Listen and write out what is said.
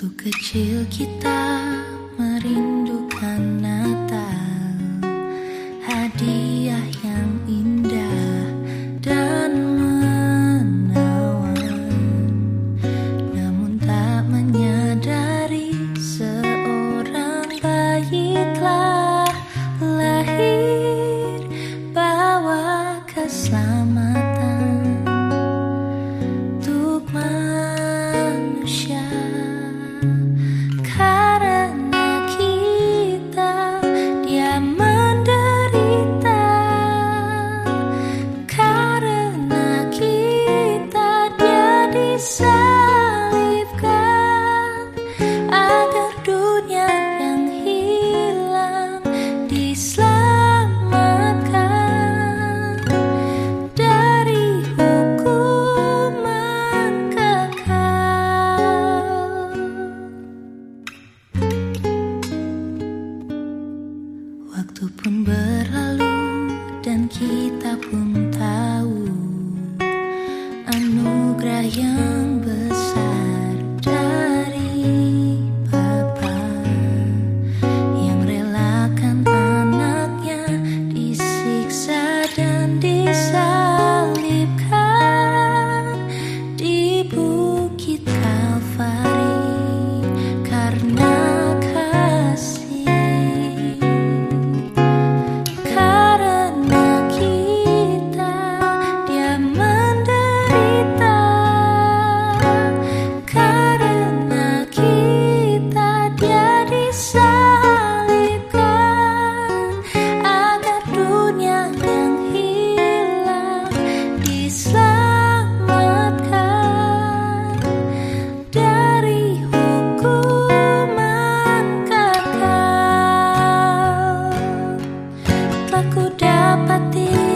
Waktu kecil kita merindukan Natal. Hadiah yang aku dapati.